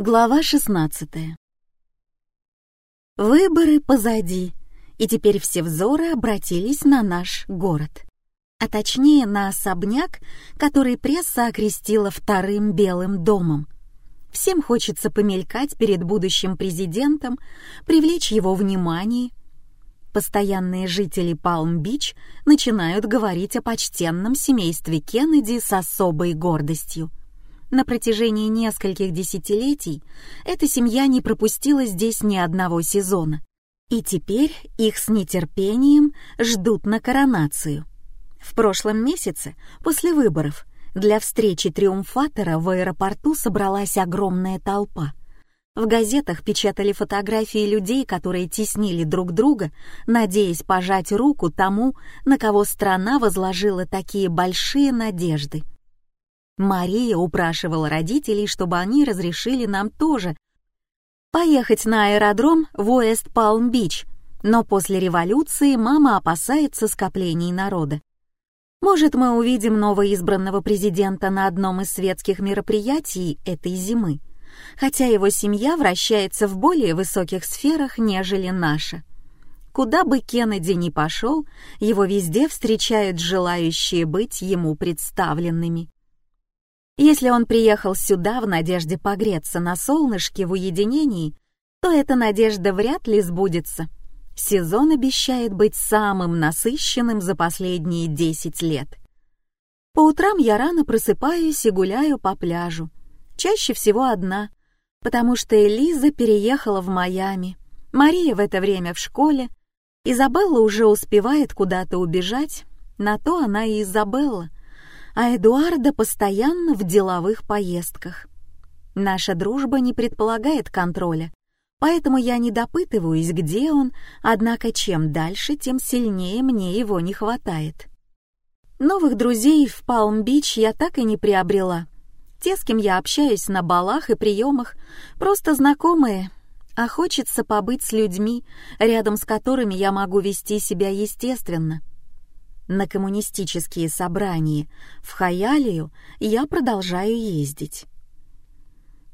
Глава 16 Выборы позади, и теперь все взоры обратились на наш город. А точнее на особняк, который пресса окрестила вторым Белым домом. Всем хочется помелькать перед будущим президентом, привлечь его внимание. Постоянные жители Палм-Бич начинают говорить о почтенном семействе Кеннеди с особой гордостью. На протяжении нескольких десятилетий эта семья не пропустила здесь ни одного сезона. И теперь их с нетерпением ждут на коронацию. В прошлом месяце, после выборов, для встречи триумфатора в аэропорту собралась огромная толпа. В газетах печатали фотографии людей, которые теснили друг друга, надеясь пожать руку тому, на кого страна возложила такие большие надежды. Мария упрашивала родителей, чтобы они разрешили нам тоже поехать на аэродром в Уэст-Палм-Бич, но после революции мама опасается скоплений народа. Может, мы увидим новоизбранного президента на одном из светских мероприятий этой зимы, хотя его семья вращается в более высоких сферах, нежели наша. Куда бы Кеннеди ни пошел, его везде встречают желающие быть ему представленными. Если он приехал сюда в надежде погреться на солнышке в уединении, то эта надежда вряд ли сбудется. Сезон обещает быть самым насыщенным за последние 10 лет. По утрам я рано просыпаюсь и гуляю по пляжу. Чаще всего одна, потому что Элиза переехала в Майами. Мария в это время в школе. Изабелла уже успевает куда-то убежать. На то она и Изабелла а Эдуарда постоянно в деловых поездках. Наша дружба не предполагает контроля, поэтому я не допытываюсь, где он, однако чем дальше, тем сильнее мне его не хватает. Новых друзей в Палм-Бич я так и не приобрела. Те, с кем я общаюсь на балах и приемах, просто знакомые, а хочется побыть с людьми, рядом с которыми я могу вести себя естественно — на коммунистические собрания в Хаялию я продолжаю ездить.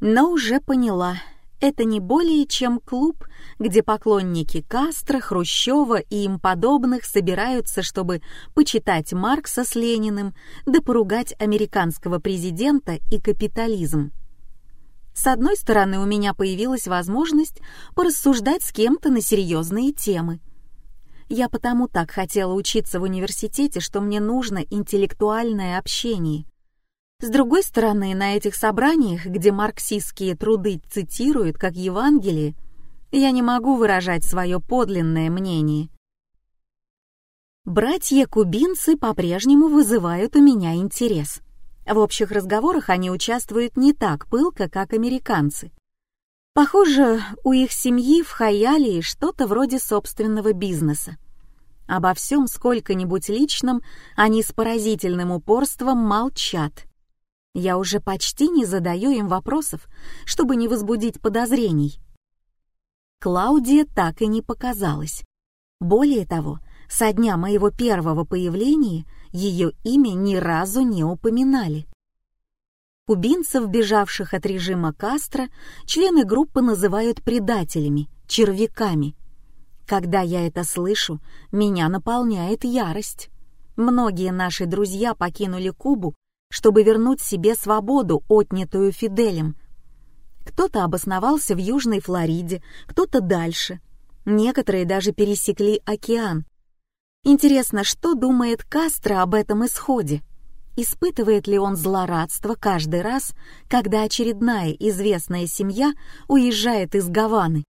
Но уже поняла, это не более чем клуб, где поклонники Кастро, Хрущева и им подобных собираются, чтобы почитать Маркса с Лениным, да поругать американского президента и капитализм. С одной стороны, у меня появилась возможность порассуждать с кем-то на серьезные темы — я потому так хотела учиться в университете, что мне нужно интеллектуальное общение. С другой стороны, на этих собраниях, где марксистские труды цитируют как Евангелие, я не могу выражать свое подлинное мнение. Братья-кубинцы по-прежнему вызывают у меня интерес. В общих разговорах они участвуют не так пылко, как американцы. Похоже, у их семьи в Хаялии что-то вроде собственного бизнеса. Обо всем сколько-нибудь личном они с поразительным упорством молчат. Я уже почти не задаю им вопросов, чтобы не возбудить подозрений. Клаудия так и не показалась. Более того, со дня моего первого появления ее имя ни разу не упоминали. Кубинцев, бежавших от режима Кастро, члены группы называют предателями, червяками. Когда я это слышу, меня наполняет ярость. Многие наши друзья покинули Кубу, чтобы вернуть себе свободу, отнятую Фиделем. Кто-то обосновался в Южной Флориде, кто-то дальше. Некоторые даже пересекли океан. Интересно, что думает Кастро об этом исходе? Испытывает ли он злорадство каждый раз, когда очередная известная семья уезжает из Гаваны?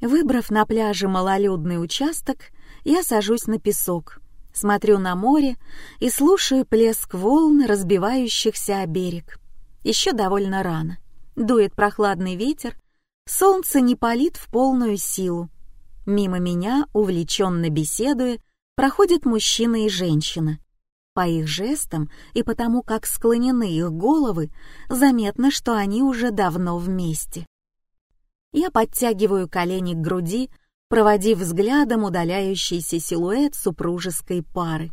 Выбрав на пляже малолюдный участок, я сажусь на песок, смотрю на море и слушаю плеск волн, разбивающихся о берег. Еще довольно рано. Дует прохладный ветер, солнце не палит в полную силу. Мимо меня, увлеченно беседуя, проходят мужчина и женщина. По их жестам и потому, как склонены их головы, заметно, что они уже давно вместе. Я подтягиваю колени к груди, проводив взглядом удаляющийся силуэт супружеской пары.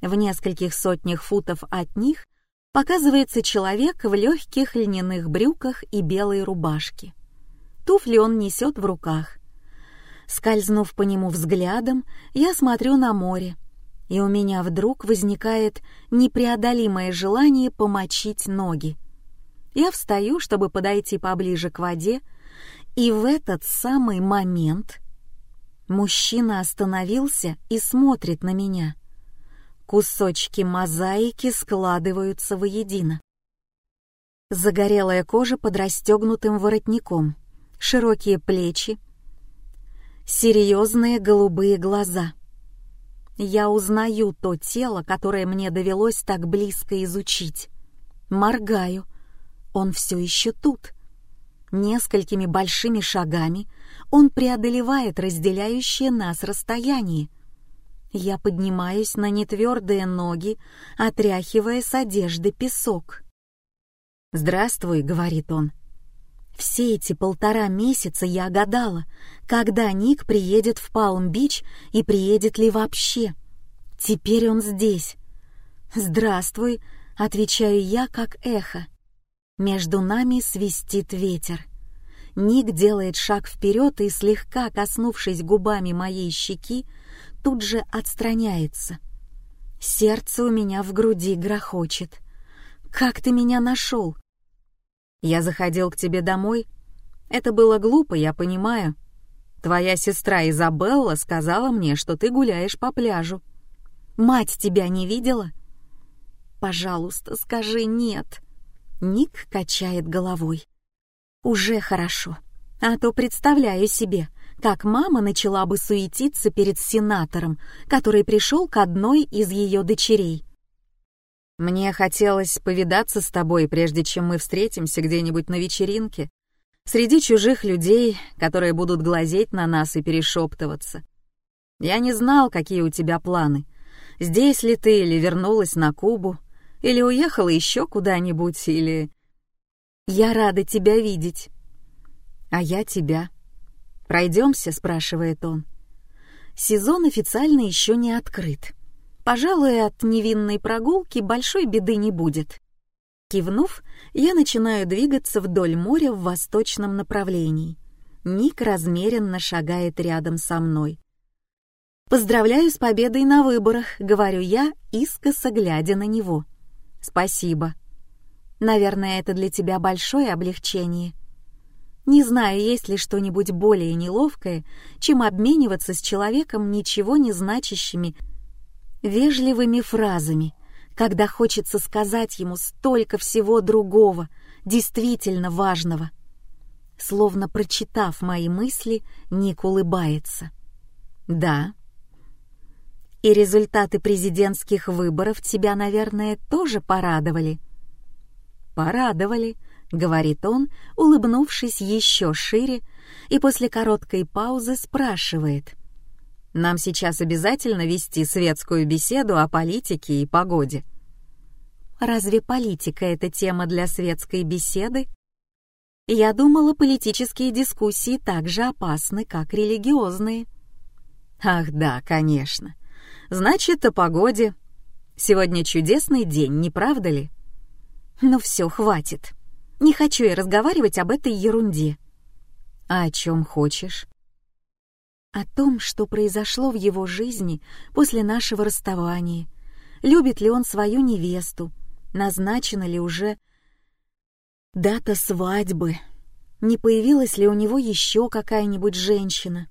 В нескольких сотнях футов от них Показывается человек в легких льняных брюках и белой рубашке. Туфли он несет в руках. Скользнув по нему взглядом, я смотрю на море, и у меня вдруг возникает непреодолимое желание помочить ноги. Я встаю, чтобы подойти поближе к воде, и в этот самый момент мужчина остановился и смотрит на меня. Кусочки мозаики складываются воедино. Загорелая кожа под расстегнутым воротником, широкие плечи, серьезные голубые глаза. Я узнаю то тело, которое мне довелось так близко изучить. Моргаю. Он все еще тут. Несколькими большими шагами он преодолевает разделяющее нас расстояние. Я поднимаюсь на нетвердые ноги, отряхивая с одежды песок. «Здравствуй», — говорит он. Все эти полтора месяца я гадала, когда Ник приедет в Палм-Бич и приедет ли вообще. Теперь он здесь. «Здравствуй», — отвечаю я, как эхо. Между нами свистит ветер. Ник делает шаг вперед и, слегка коснувшись губами моей щеки, тут же отстраняется. Сердце у меня в груди грохочет. «Как ты меня нашел?» «Я заходил к тебе домой. Это было глупо, я понимаю. Твоя сестра Изабелла сказала мне, что ты гуляешь по пляжу. Мать тебя не видела?» «Пожалуйста, скажи нет», Ник качает головой. Уже хорошо. А то представляю себе, как мама начала бы суетиться перед сенатором, который пришел к одной из ее дочерей. Мне хотелось повидаться с тобой, прежде чем мы встретимся где-нибудь на вечеринке, среди чужих людей, которые будут глазеть на нас и перешептываться. Я не знал, какие у тебя планы. Здесь ли ты или вернулась на Кубу, или уехала еще куда-нибудь, или... Я рада тебя видеть. А я тебя. Пройдемся, спрашивает он. Сезон официально еще не открыт. Пожалуй, от невинной прогулки большой беды не будет. Кивнув, я начинаю двигаться вдоль моря в восточном направлении. Ник размеренно шагает рядом со мной. «Поздравляю с победой на выборах», — говорю я, искоса глядя на него. «Спасибо. Наверное, это для тебя большое облегчение. Не знаю, есть ли что-нибудь более неловкое, чем обмениваться с человеком ничего не значащими, вежливыми фразами, когда хочется сказать ему столько всего другого, действительно важного. Словно прочитав мои мысли, Ник улыбается. «Да, и результаты президентских выборов тебя, наверное, тоже порадовали. Порадовали, говорит он, улыбнувшись еще шире, и после короткой паузы спрашивает. Нам сейчас обязательно вести светскую беседу о политике и погоде. Разве политика — это тема для светской беседы? Я думала, политические дискуссии так же опасны, как религиозные. Ах да, конечно. Значит, о погоде. Сегодня чудесный день, не правда ли? Ну все, хватит. Не хочу я разговаривать об этой ерунде. А о чем хочешь? О том, что произошло в его жизни после нашего расставания. Любит ли он свою невесту? Назначена ли уже дата свадьбы? Не появилась ли у него еще какая-нибудь женщина?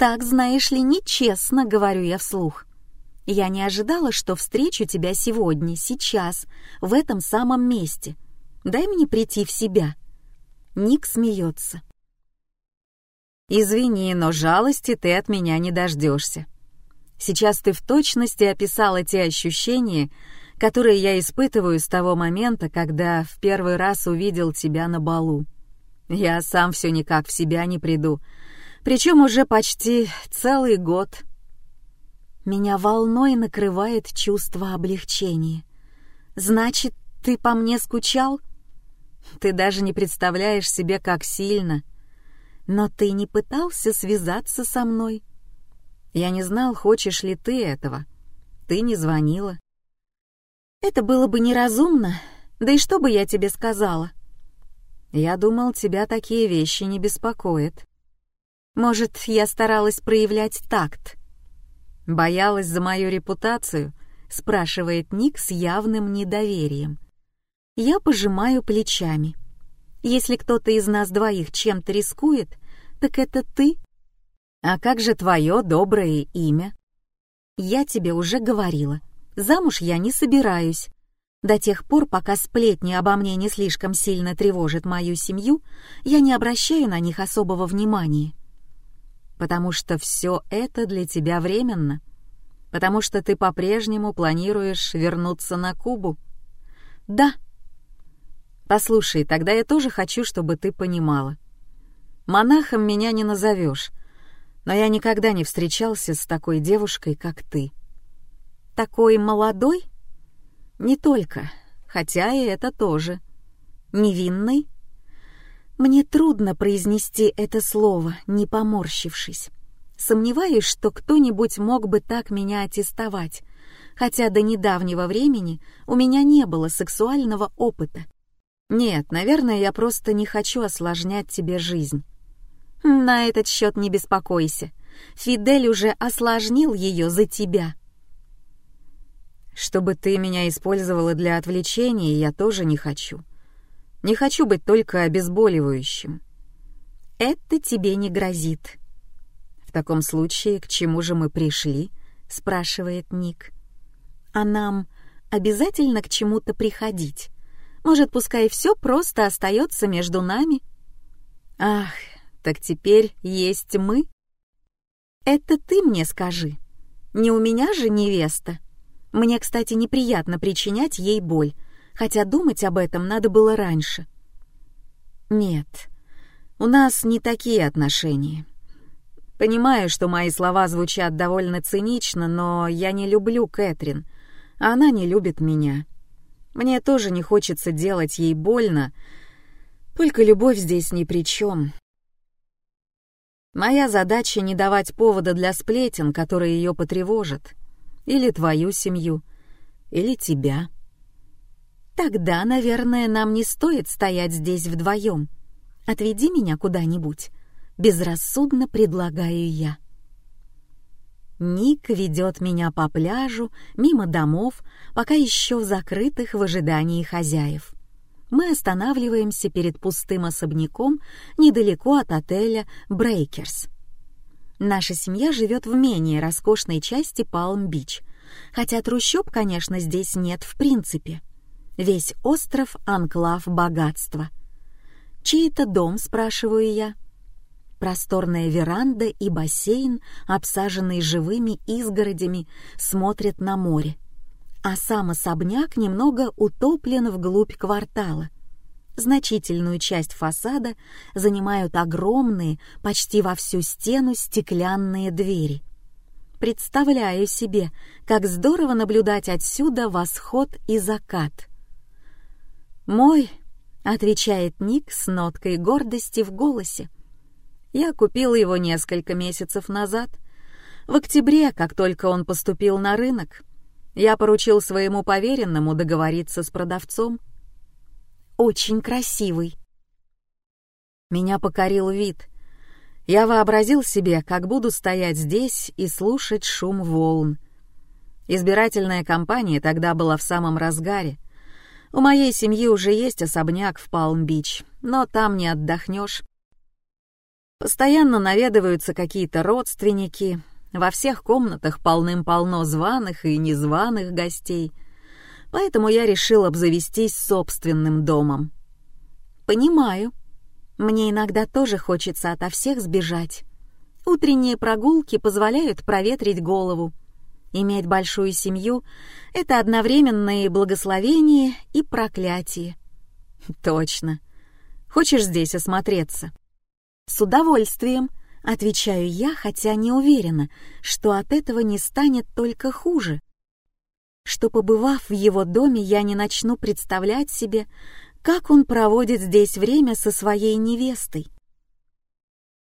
«Так, знаешь ли, нечестно», — говорю я вслух. «Я не ожидала, что встречу тебя сегодня, сейчас, в этом самом месте. Дай мне прийти в себя». Ник смеется. «Извини, но жалости ты от меня не дождешься. Сейчас ты в точности описала те ощущения, которые я испытываю с того момента, когда в первый раз увидел тебя на балу. Я сам все никак в себя не приду, причем уже почти целый год. Меня волной накрывает чувство облегчения. Значит, ты по мне скучал? Ты даже не представляешь себе, как сильно. Но ты не пытался связаться со мной? Я не знал, хочешь ли ты этого. Ты не звонила. Это было бы неразумно, да и что бы я тебе сказала? Я думал, тебя такие вещи не беспокоят. Может, я старалась проявлять такт? Боялась за мою репутацию, спрашивает Ник с явным недоверием. Я пожимаю плечами. Если кто-то из нас двоих чем-то рискует, так это ты. А как же твое доброе имя? Я тебе уже говорила. Замуж я не собираюсь. До тех пор, пока сплетни обо мне не слишком сильно тревожат мою семью, я не обращаю на них особого внимания. Потому что все это для тебя временно. Потому что ты по-прежнему планируешь вернуться на Кубу. Да. Послушай, тогда я тоже хочу, чтобы ты понимала. Монахом меня не назовешь, но я никогда не встречался с такой девушкой, как ты. Такой молодой? Не только, хотя и это тоже. Невинный? Мне трудно произнести это слово, не поморщившись. Сомневаюсь, что кто-нибудь мог бы так меня аттестовать, хотя до недавнего времени у меня не было сексуального опыта. Нет, наверное, я просто не хочу осложнять тебе жизнь. На этот счет не беспокойся. Фидель уже осложнил ее за тебя. Чтобы ты меня использовала для отвлечения, я тоже не хочу. Не хочу быть только обезболивающим. Это тебе не грозит. В таком случае, к чему же мы пришли? спрашивает Ник. А нам обязательно к чему-то приходить? Может, пускай все просто остается между нами? Ах, так теперь есть мы? Это ты мне скажи. Не у меня же невеста. Мне, кстати, неприятно причинять ей боль, хотя думать об этом надо было раньше. Нет, у нас не такие отношения. Понимаю, что мои слова звучат довольно цинично, но я не люблю Кэтрин, а она не любит меня. Мне тоже не хочется делать ей больно, только любовь здесь ни при чем. Моя задача не давать повода для сплетен, которые ее потревожат. Или твою семью, или тебя. Тогда, наверное, нам не стоит стоять здесь вдвоем. Отведи меня куда-нибудь. Безрассудно предлагаю я. Ник ведет меня по пляжу, мимо домов, пока еще закрытых в ожидании хозяев. Мы останавливаемся перед пустым особняком недалеко от отеля «Брейкерс». Наша семья живет в менее роскошной части Палм-Бич, хотя трущоб, конечно, здесь нет в принципе. Весь остров — анклав богатства. «Чей это дом?» — спрашиваю я. Просторная веранда и бассейн, обсаженный живыми изгородями, смотрят на море. А сам особняк немного утоплен вглубь квартала. Значительную часть фасада занимают огромные, почти во всю стену стеклянные двери. Представляю себе, как здорово наблюдать отсюда восход и закат. «Мой», — отвечает Ник с ноткой гордости в голосе, — я купил его несколько месяцев назад. В октябре, как только он поступил на рынок, я поручил своему поверенному договориться с продавцом. Очень красивый. Меня покорил вид. Я вообразил себе, как буду стоять здесь и слушать шум волн. Избирательная кампания тогда была в самом разгаре. У моей семьи уже есть особняк в Палм-Бич, но там не отдохнешь. Постоянно наведываются какие-то родственники, во всех комнатах полным-полно званых и незваных гостей, поэтому я решил обзавестись собственным домом. Понимаю, мне иногда тоже хочется ото всех сбежать. Утренние прогулки позволяют проветрить голову. Иметь большую семью — это одновременно и благословение, и проклятие. Точно. Хочешь здесь осмотреться? «С удовольствием», — отвечаю я, хотя не уверена, что от этого не станет только хуже. Что, побывав в его доме, я не начну представлять себе, как он проводит здесь время со своей невестой.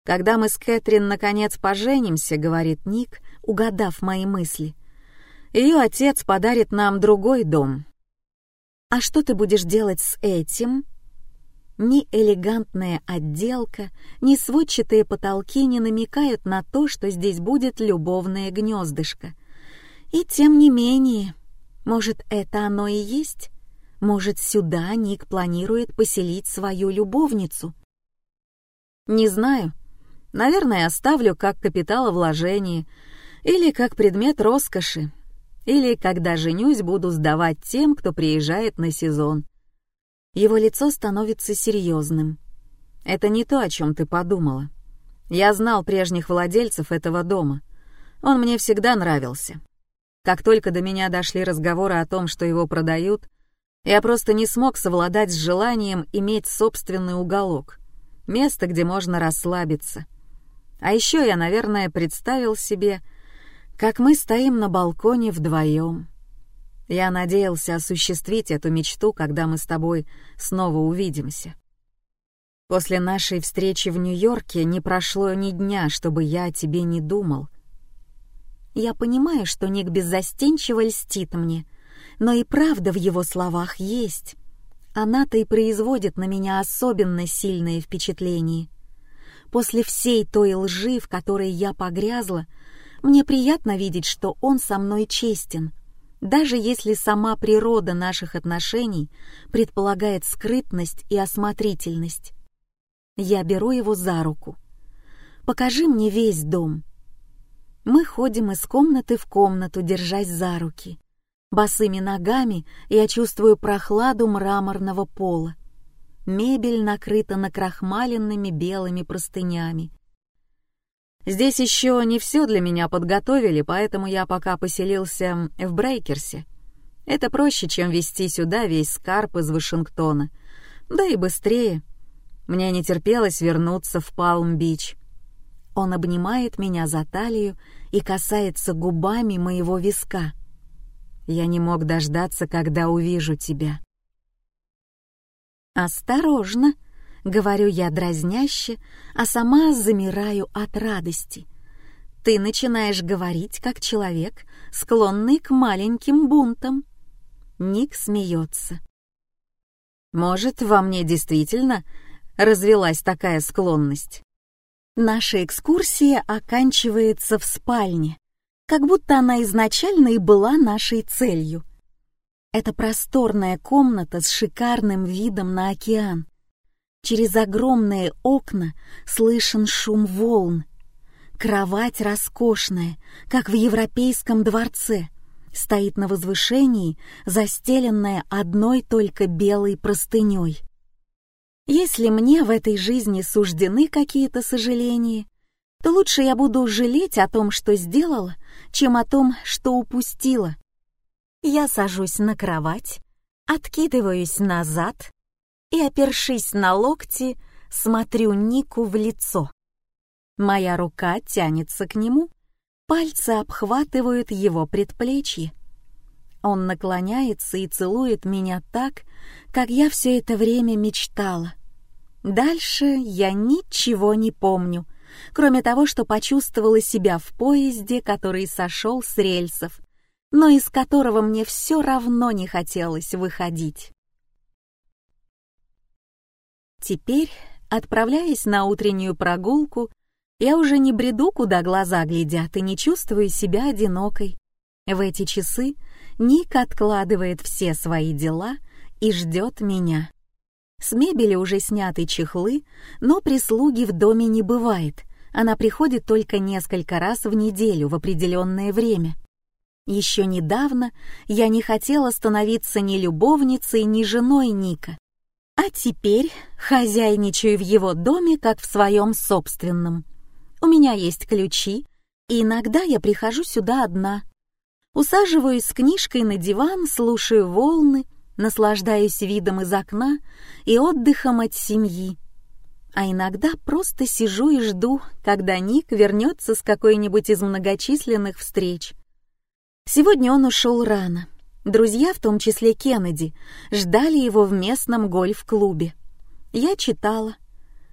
«Когда мы с Кэтрин наконец поженимся», — говорит Ник, угадав мои мысли, — «ее отец подарит нам другой дом, А что ты будешь делать с этим? Ни элегантная отделка, ни сводчатые потолки не намекают на то, что здесь будет любовное гнездышко. И тем не менее, может, это оно и есть? Может, сюда Ник планирует поселить свою любовницу? Не знаю. Наверное, оставлю как капиталовложение или как предмет роскоши. Или, когда женюсь, буду сдавать тем, кто приезжает на сезон. Его лицо становится серьезным. Это не то, о чем ты подумала. Я знал прежних владельцев этого дома. Он мне всегда нравился. Как только до меня дошли разговоры о том, что его продают, я просто не смог совладать с желанием иметь собственный уголок, место, где можно расслабиться. А еще я, наверное, представил себе, как мы стоим на балконе вдвоем, я надеялся осуществить эту мечту, когда мы с тобой снова увидимся. После нашей встречи в Нью-Йорке не прошло ни дня, чтобы я о тебе не думал. Я понимаю, что Ник беззастенчиво льстит мне, но и правда в его словах есть. Она-то и производит на меня особенно сильное впечатление. После всей той лжи, в которой я погрязла, мне приятно видеть, что он со мной честен — даже если сама природа наших отношений предполагает скрытность и осмотрительность. Я беру его за руку. «Покажи мне весь дом». Мы ходим из комнаты в комнату, держась за руки. Босыми ногами я чувствую прохладу мраморного пола. Мебель накрыта накрахмаленными белыми простынями. Здесь еще не все для меня подготовили, поэтому я пока поселился в Брейкерсе. Это проще, чем везти сюда весь скарб из Вашингтона. Да и быстрее. Мне не терпелось вернуться в Палм-Бич. Он обнимает меня за талию и касается губами моего виска. Я не мог дождаться, когда увижу тебя. «Осторожно!» Говорю я дразняще, а сама замираю от радости. Ты начинаешь говорить как человек, склонный к маленьким бунтам. Ник смеется. Может, во мне действительно развелась такая склонность? Наша экскурсия оканчивается в спальне, как будто она изначально и была нашей целью. Это просторная комната с шикарным видом на океан. Через огромные окна слышен шум волн. Кровать роскошная, как в европейском дворце, стоит на возвышении, застеленная одной только белой простыней. Если мне в этой жизни суждены какие-то сожаления, то лучше я буду жалеть о том, что сделала, чем о том, что упустила. Я сажусь на кровать, откидываюсь назад и, опершись на локти, смотрю Нику в лицо. Моя рука тянется к нему, пальцы обхватывают его предплечье. Он наклоняется и целует меня так, как я все это время мечтала. Дальше я ничего не помню, кроме того, что почувствовала себя в поезде, который сошел с рельсов, но из которого мне все равно не хотелось выходить. Теперь, отправляясь на утреннюю прогулку, я уже не бреду, куда глаза глядят, и не чувствую себя одинокой. В эти часы Ник откладывает все свои дела и ждет меня. С мебели уже сняты чехлы, но прислуги в доме не бывает. Она приходит только несколько раз в неделю в определенное время. Еще недавно я не хотела становиться ни любовницей, ни женой Ника. А теперь хозяйничаю в его доме, как в своем собственном. У меня есть ключи, и иногда я прихожу сюда одна. Усаживаюсь с книжкой на диван, слушаю волны, наслаждаюсь видом из окна и отдыхом от семьи. А иногда просто сижу и жду, когда Ник вернется с какой-нибудь из многочисленных встреч. Сегодня он ушел рано — Друзья, в том числе Кеннеди, ждали его в местном гольф-клубе. Я читала.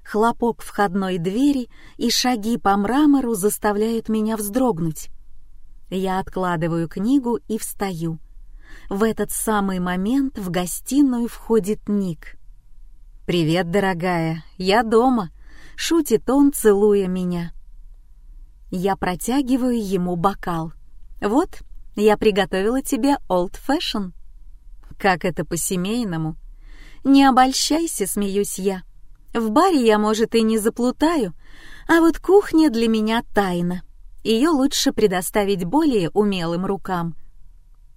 Хлопок входной двери и шаги по мрамору заставляют меня вздрогнуть. Я откладываю книгу и встаю. в этот самый момент в гостиную входит Ник. «Привет, дорогая, я дома», — шутит он, целуя меня. Я протягиваю ему бокал. «Вот, я приготовила тебе Old Fashion». «Как это по-семейному?» «Не обольщайся», — смеюсь я. «В баре я, может, и не заплутаю, а вот кухня для меня тайна. Ее лучше предоставить более умелым рукам».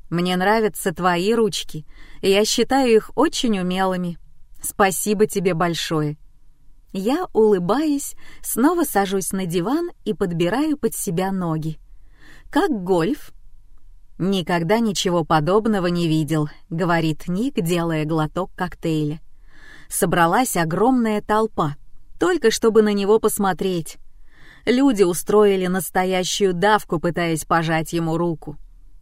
«Мне нравятся твои ручки, я считаю их очень умелыми», Спасибо тебе большое. Я, улыбаясь, снова сажусь на диван и подбираю под себя ноги. Как гольф? Никогда ничего подобного не видел, говорит Ник, делая глоток коктейля. Собралась огромная толпа, только чтобы на него посмотреть. Люди устроили настоящую давку, пытаясь пожать ему руку.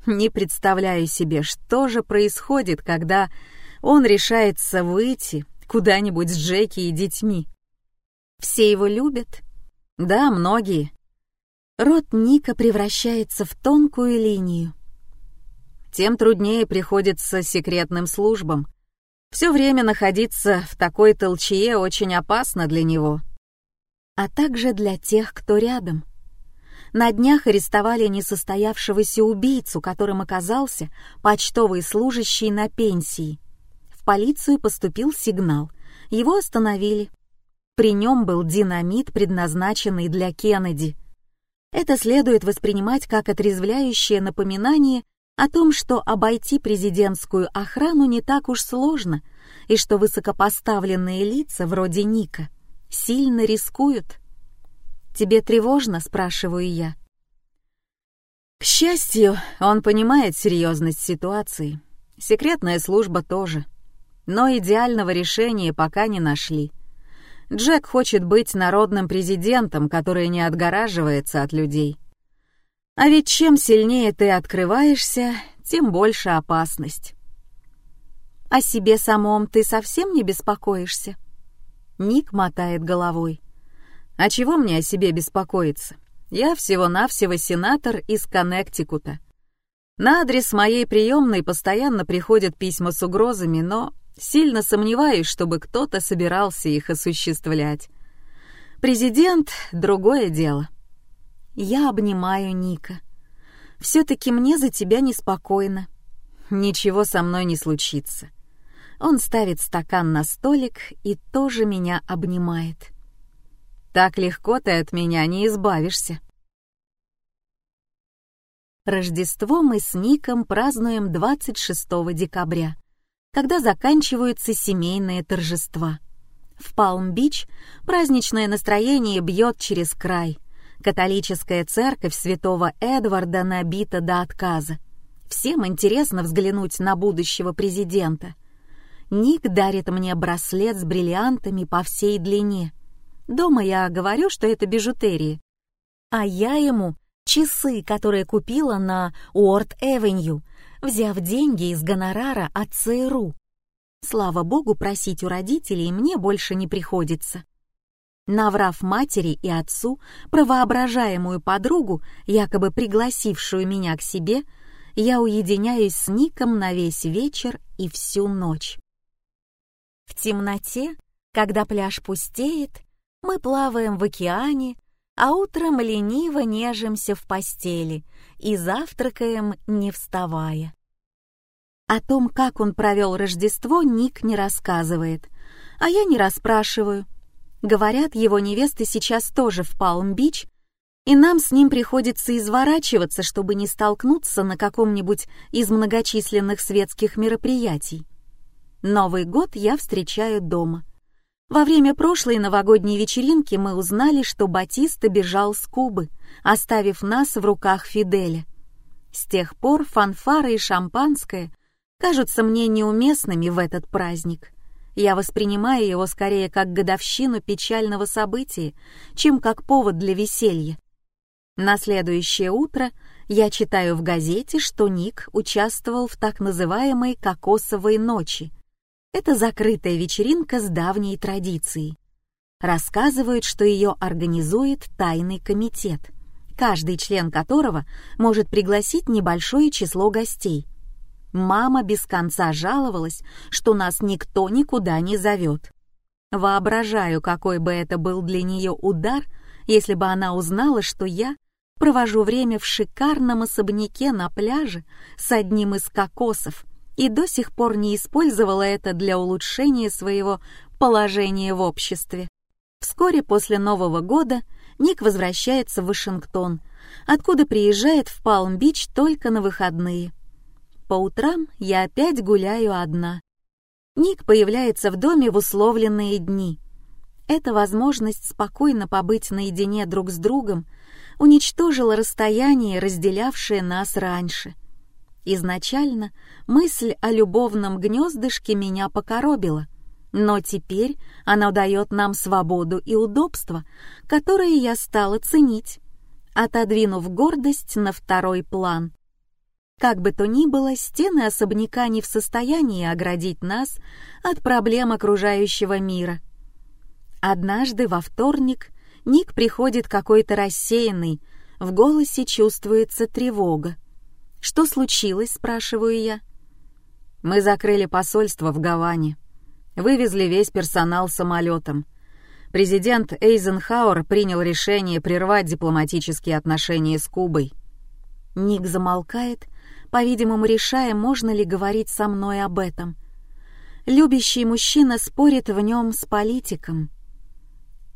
Не представляю себе, что же происходит, когда он решается выйти куда-нибудь с Джеки и детьми. Все его любят? Да, многие. Рот Ника превращается в тонкую линию. Тем труднее приходится секретным службам. Все время находиться в такой толчье очень опасно для него. А также для тех, кто рядом. На днях арестовали несостоявшегося убийцу, которым оказался почтовый служащий на пенсии в полицию поступил сигнал. Его остановили. При нем был динамит, предназначенный для Кеннеди. Это следует воспринимать как отрезвляющее напоминание о том, что обойти президентскую охрану не так уж сложно, и что высокопоставленные лица вроде Ника сильно рискуют. «Тебе тревожно?» — спрашиваю я. К счастью, он понимает серьезность ситуации. Секретная служба тоже но идеального решения пока не нашли. Джек хочет быть народным президентом, который не отгораживается от людей. А ведь чем сильнее ты открываешься, тем больше опасность. О себе самом ты совсем не беспокоишься? Ник мотает головой. А чего мне о себе беспокоиться? Я всего-навсего сенатор из Коннектикута. На адрес моей приемной постоянно приходят письма с угрозами, но Сильно сомневаюсь, чтобы кто-то собирался их осуществлять. Президент — другое дело. Я обнимаю Ника. Все-таки мне за тебя неспокойно. Ничего со мной не случится. Он ставит стакан на столик и тоже меня обнимает. Так легко ты от меня не избавишься. Рождество мы с Ником празднуем 26 декабря когда заканчиваются семейные торжества. В Палм-Бич праздничное настроение бьет через край. Католическая церковь святого Эдварда набита до отказа. Всем интересно взглянуть на будущего президента. Ник дарит мне браслет с бриллиантами по всей длине. Дома я говорю, что это бижутерия. А я ему часы, которые купила на Уорд-Эвеню, взяв деньги из гонорара от ЦРУ. Слава богу, просить у родителей мне больше не приходится. Наврав матери и отцу про воображаемую подругу, якобы пригласившую меня к себе, я уединяюсь с Ником на весь вечер и всю ночь. В темноте, когда пляж пустеет, мы плаваем в океане, а утром лениво нежимся в постели и завтракаем, не вставая. О том, как он провел Рождество, Ник не рассказывает, а я не расспрашиваю. Говорят, его невеста сейчас тоже в Палм-Бич, и нам с ним приходится изворачиваться, чтобы не столкнуться на каком-нибудь из многочисленных светских мероприятий. Новый год я встречаю дома — во время прошлой новогодней вечеринки мы узнали, что Батиста бежал с Кубы, оставив нас в руках Фиделя. С тех пор фанфары и шампанское кажутся мне неуместными в этот праздник. Я воспринимаю его скорее как годовщину печального события, чем как повод для веселья. На следующее утро я читаю в газете, что Ник участвовал в так называемой «кокосовой ночи», это закрытая вечеринка с давней традицией. Рассказывают, что ее организует тайный комитет, каждый член которого может пригласить небольшое число гостей. Мама без конца жаловалась, что нас никто никуда не зовет. Воображаю, какой бы это был для нее удар, если бы она узнала, что я провожу время в шикарном особняке на пляже с одним из кокосов и до сих пор не использовала это для улучшения своего положения в обществе. Вскоре после Нового года Ник возвращается в Вашингтон, откуда приезжает в Палм-Бич только на выходные. По утрам я опять гуляю одна. Ник появляется в доме в условленные дни. Эта возможность спокойно побыть наедине друг с другом уничтожила расстояние, разделявшее нас раньше. Изначально мысль о любовном гнездышке меня покоробила, но теперь она дает нам свободу и удобство, которые я стала ценить, отодвинув гордость на второй план. Как бы то ни было, стены особняка не в состоянии оградить нас от проблем окружающего мира. Однажды во вторник Ник приходит какой-то рассеянный, в голосе чувствуется тревога. «Что случилось?» — спрашиваю я. «Мы закрыли посольство в Гаване. Вывезли весь персонал самолетом. Президент Эйзенхауэр принял решение прервать дипломатические отношения с Кубой». Ник замолкает, по-видимому, решая, можно ли говорить со мной об этом. Любящий мужчина спорит в нем с политиком.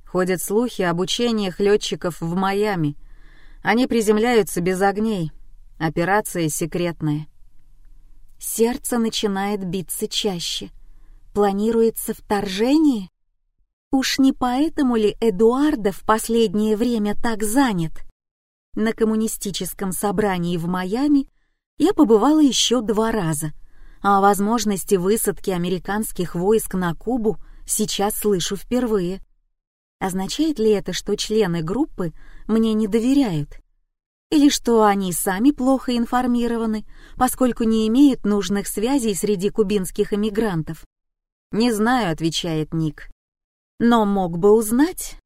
Ходят слухи об учениях летчиков в Майами. Они приземляются без огней, Операция секретная. Сердце начинает биться чаще. Планируется вторжение? Уж не поэтому ли Эдуарда в последнее время так занят? На коммунистическом собрании в Майами я побывала еще два раза, а о возможности высадки американских войск на Кубу сейчас слышу впервые. Означает ли это, что члены группы мне не доверяют? Или что они сами плохо информированы, поскольку не имеют нужных связей среди кубинских эмигрантов? «Не знаю», — отвечает Ник. «Но мог бы узнать?»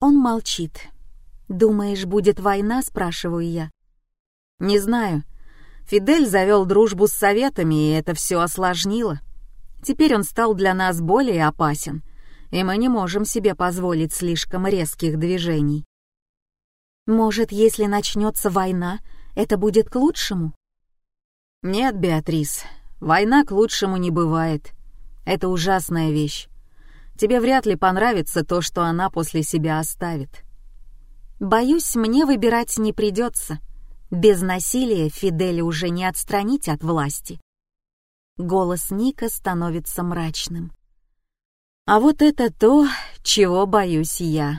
Он молчит. «Думаешь, будет война?» — спрашиваю я. «Не знаю. Фидель завел дружбу с Советами, и это все осложнило. Теперь он стал для нас более опасен, и мы не можем себе позволить слишком резких движений. Может, если начнется война, это будет к лучшему? Нет, Беатрис, война к лучшему не бывает. Это ужасная вещь. Тебе вряд ли понравится то, что она после себя оставит. Боюсь, мне выбирать не придется. Без насилия Фиделя уже не отстранить от власти. Голос Ника становится мрачным. А вот это то, чего боюсь я.